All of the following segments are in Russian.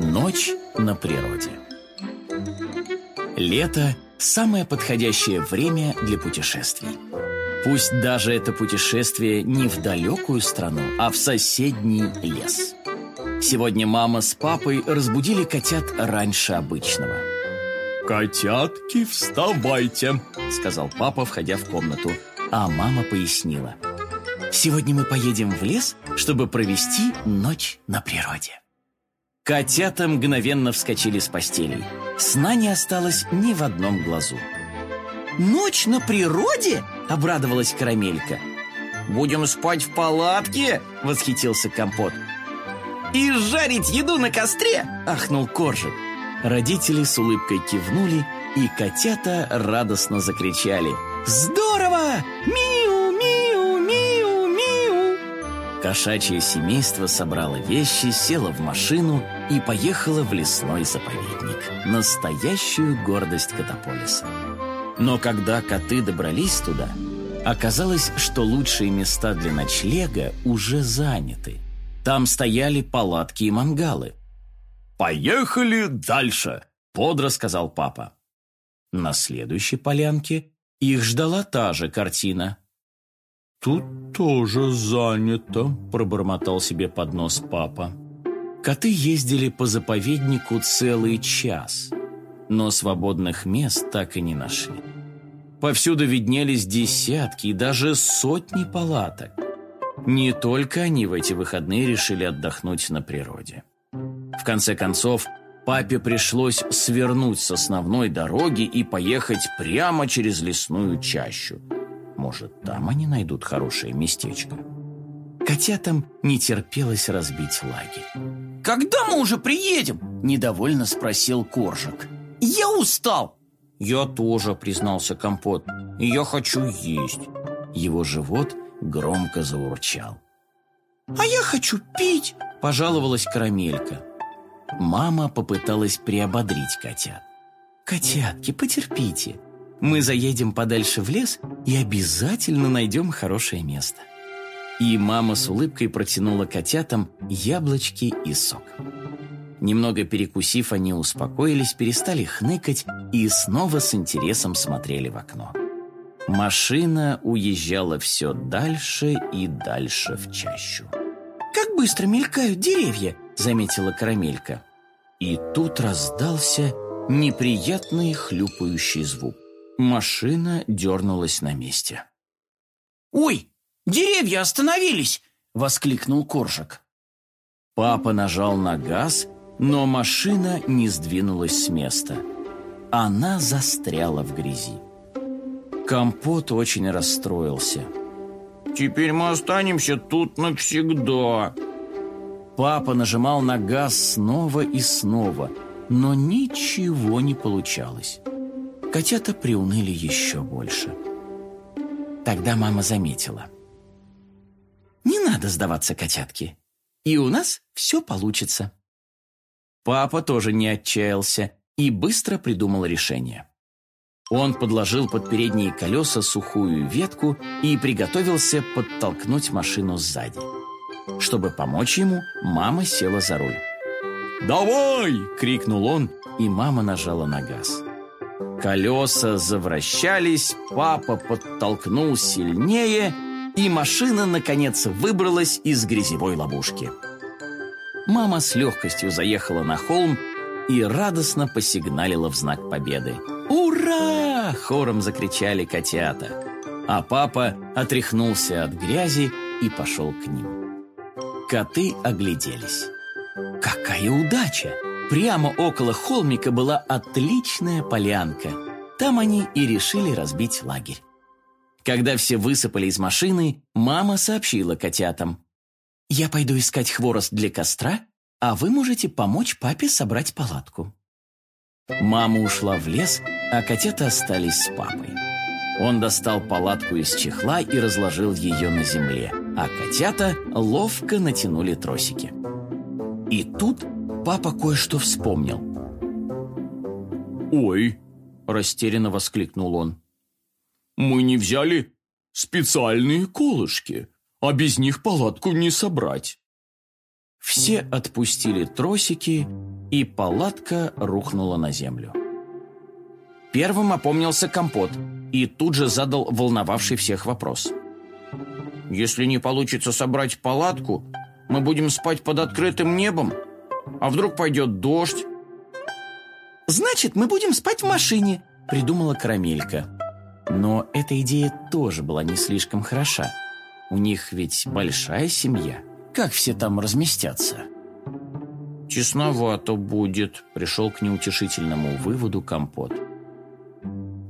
Ночь на природе. Лето – самое подходящее время для путешествий. Пусть даже это путешествие не в далекую страну, а в соседний лес. Сегодня мама с папой разбудили котят раньше обычного. «Котятки, вставайте!» – сказал папа, входя в комнату. А мама пояснила. «Сегодня мы поедем в лес, чтобы провести ночь на природе». Котята мгновенно вскочили с постелей. Сна не осталось ни в одном глазу. «Ночь на природе?» – обрадовалась Карамелька. «Будем спать в палатке?» – восхитился Компот. «И жарить еду на костре?» – ахнул Коржик. Родители с улыбкой кивнули, и котята радостно закричали. «Здорово! Миу, Кошачье семейство собрало вещи, село в машину и поехало в лесной заповедник. Настоящую гордость Катаполиса. Но когда коты добрались туда, оказалось, что лучшие места для ночлега уже заняты. Там стояли палатки и мангалы. «Поехали дальше!» – бодро сказал папа. На следующей полянке их ждала та же картина. «Тут тоже занято», – пробормотал себе под нос папа. Коты ездили по заповеднику целый час, но свободных мест так и не нашли. Повсюду виднелись десятки и даже сотни палаток. Не только они в эти выходные решили отдохнуть на природе. В конце концов, папе пришлось свернуть с основной дороги и поехать прямо через лесную чащу. Может, там они найдут хорошее местечко. Котятам не терпелось разбить лагерь. «Когда мы уже приедем?» – недовольно спросил Коржик. «Я устал!» «Я тоже», – признался Компот. «Я хочу есть». Его живот громко заурчал. «А я хочу пить!» – пожаловалась Карамелька. Мама попыталась приободрить котят. «Котятки, потерпите. Мы заедем подальше в лес и обязательно найдем хорошее место». И мама с улыбкой протянула котятам яблочки и сок. Немного перекусив, они успокоились, перестали хныкать и снова с интересом смотрели в окно. Машина уезжала все дальше и дальше в чащу. «Как быстро мелькают деревья!» – заметила Карамелька. И тут раздался неприятный хлюпающий звук. Машина дернулась на месте. «Ой, деревья остановились!» – воскликнул Коржик. Папа нажал на газ, но машина не сдвинулась с места. Она застряла в грязи. Компот очень расстроился. «Теперь мы останемся тут навсегда», Папа нажимал на газ снова и снова, но ничего не получалось. Котята приуныли еще больше. Тогда мама заметила. «Не надо сдаваться, котятки, и у нас все получится». Папа тоже не отчаялся и быстро придумал решение. Он подложил под передние колеса сухую ветку и приготовился подтолкнуть машину сзади. Чтобы помочь ему, мама села за руль. «Давай!» – крикнул он, и мама нажала на газ. Колеса завращались, папа подтолкнул сильнее, и машина, наконец, выбралась из грязевой ловушки. Мама с легкостью заехала на холм и радостно посигналила в знак победы. «Ура!» – хором закричали котята. А папа отряхнулся от грязи и пошел к ним. Коты огляделись. Какая удача! Прямо около холмика была отличная полянка. Там они и решили разбить лагерь. Когда все высыпали из машины, мама сообщила котятам. «Я пойду искать хворост для костра, а вы можете помочь папе собрать палатку». Мама ушла в лес, а котята остались с папой. Он достал палатку из чехла и разложил ее на земле, а котята ловко натянули тросики. И тут папа кое-что вспомнил. «Ой!» – растерянно воскликнул он. «Мы не взяли специальные колышки, а без них палатку не собрать». Все отпустили тросики и палатка рухнула на землю. Первым опомнился компот и тут же задал волновавший всех вопрос. «Если не получится собрать палатку, мы будем спать под открытым небом? А вдруг пойдет дождь?» «Значит, мы будем спать в машине», — придумала Карамелька. Но эта идея тоже была не слишком хороша. У них ведь большая семья. Как все там разместятся? «Тесновато будет», — пришел к неутешительному выводу компот.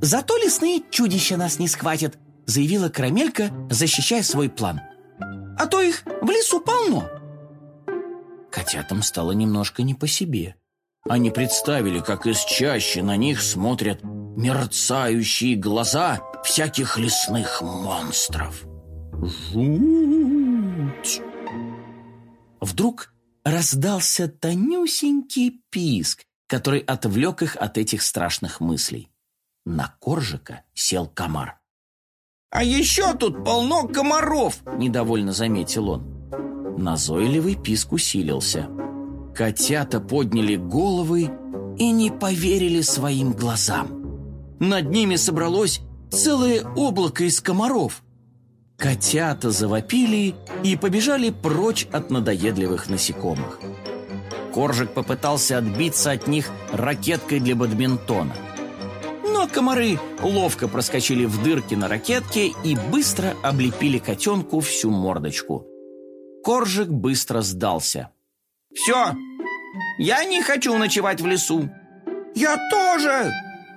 «Зато лесные чудища нас не схватят», — заявила Карамелька, защищая свой план. «А то их в лесу полно». Котятам стало немножко не по себе. Они представили, как из чащи на них смотрят мерцающие глаза всяких лесных монстров. Жуть! Вдруг раздался тонюсенький писк, который отвлек их от этих страшных мыслей. На коржика сел комар. «А еще тут полно комаров!» – недовольно заметил он. Назойливый писк усилился. Котята подняли головы и не поверили своим глазам. Над ними собралось целое облако из комаров. Котята завопили и побежали прочь от надоедливых насекомых. Коржик попытался отбиться от них ракеткой для бадминтона. Но комары ловко проскочили в дырки на ракетке и быстро облепили котенку всю мордочку. Коржик быстро сдался. «Все, я не хочу ночевать в лесу!» «Я тоже!»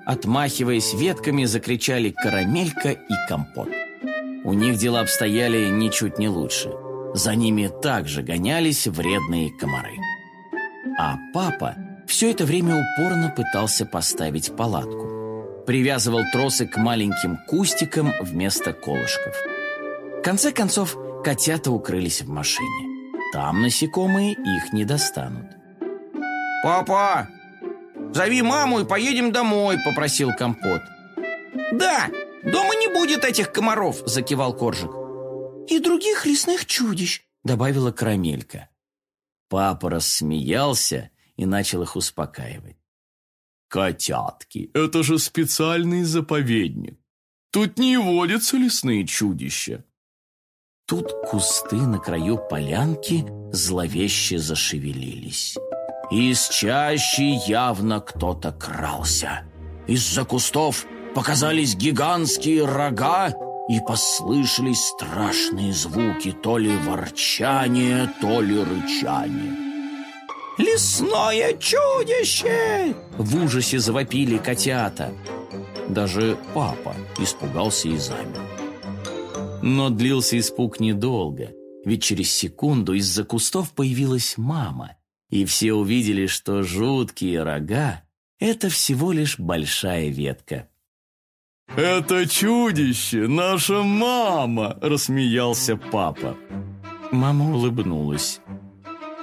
Отмахиваясь ветками, закричали Карамелька и Компот. У них дела обстояли ничуть не лучше. За ними также гонялись вредные комары. А папа все это время упорно пытался поставить палатку. Привязывал тросы к маленьким кустикам вместо колышков. В конце концов, котята укрылись в машине. Там насекомые их не достанут. «Папа, зови маму и поедем домой», — попросил Компот. «Да, дома не будет этих комаров», — закивал Коржик. «И других лесных чудищ», — добавила Карамелька. Папа рассмеялся и начал их успокаивать. «Котятки, это же специальный заповедник. Тут не водятся лесные чудища». Тут кусты на краю полянки зловеще зашевелились. Из чащи явно кто-то крался. Из-за кустов показались гигантские рога, и послышались страшные звуки, то ли ворчание, то ли рычание. «Лесное чудище!» В ужасе завопили котята. Даже папа испугался и замер. Но длился испуг недолго, ведь через секунду из-за кустов появилась мама – и все увидели, что жуткие рога — это всего лишь большая ветка. «Это чудище, наша мама!» — рассмеялся папа. Мама улыбнулась.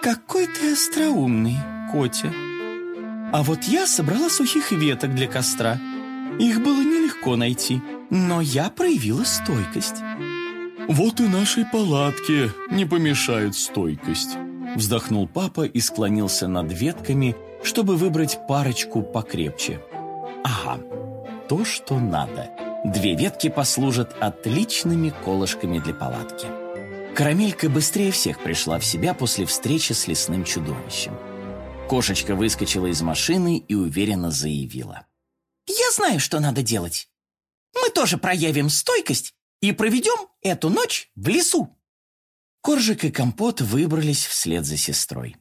«Какой ты остроумный, Котя. А вот я собрала сухих веток для костра. Их было нелегко найти, но я проявила стойкость». «Вот и нашей палатке не помешает стойкость», Вздохнул папа и склонился над ветками, чтобы выбрать парочку покрепче. Ага, то, что надо. Две ветки послужат отличными колышками для палатки. Карамелька быстрее всех пришла в себя после встречи с лесным чудовищем. Кошечка выскочила из машины и уверенно заявила. «Я знаю, что надо делать. Мы тоже проявим стойкость и проведем эту ночь в лесу». Коржик и Компот выбрались вслед за сестрой.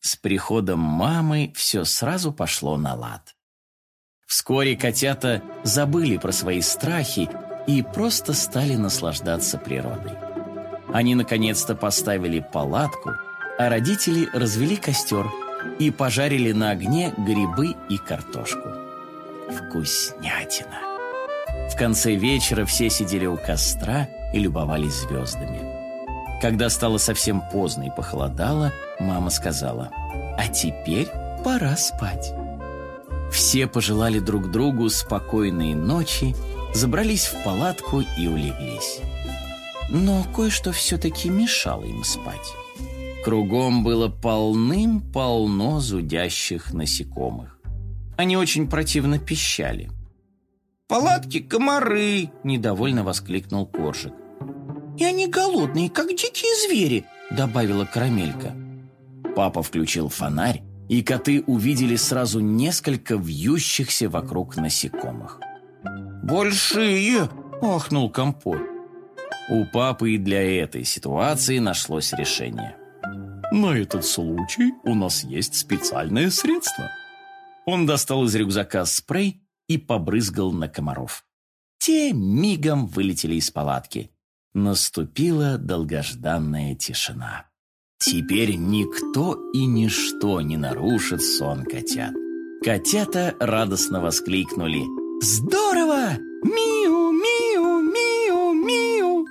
С приходом мамы все сразу пошло на лад. Вскоре котята забыли про свои страхи и просто стали наслаждаться природой. Они наконец-то поставили палатку, а родители развели костер и пожарили на огне грибы и картошку. Вкуснятина! В конце вечера все сидели у костра и любовались звездами. Когда стало совсем поздно и похолодало, мама сказала, «А теперь пора спать». Все пожелали друг другу спокойной ночи, забрались в палатку и улеглись. Но кое-что все-таки мешало им спать. Кругом было полным-полно зудящих насекомых. Они очень противно пищали. «Палатки — комары!» — недовольно воскликнул Коржик. «И они голодные, как дикие звери!» — добавила Карамелька. Папа включил фонарь, и коты увидели сразу несколько вьющихся вокруг насекомых. «Большие!» — ахнул Компот. У папы и для этой ситуации нашлось решение. «На этот случай у нас есть специальное средство». Он достал из рюкзака спрей и побрызгал на комаров. Те мигом вылетели из палатки. Наступила долгожданная тишина. Теперь никто и ничто не нарушит сон котят. Котята радостно воскликнули «Здорово! Миу, миу, миу, миу!»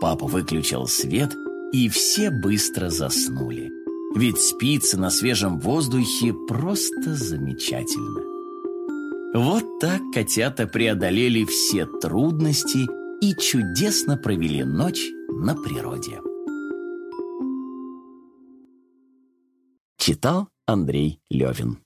Папа выключил свет, и все быстро заснули. Ведь спится на свежем воздухе просто замечательно. Вот так котята преодолели все трудности и чудесно провели ночь на природе. Читал Андрей Левин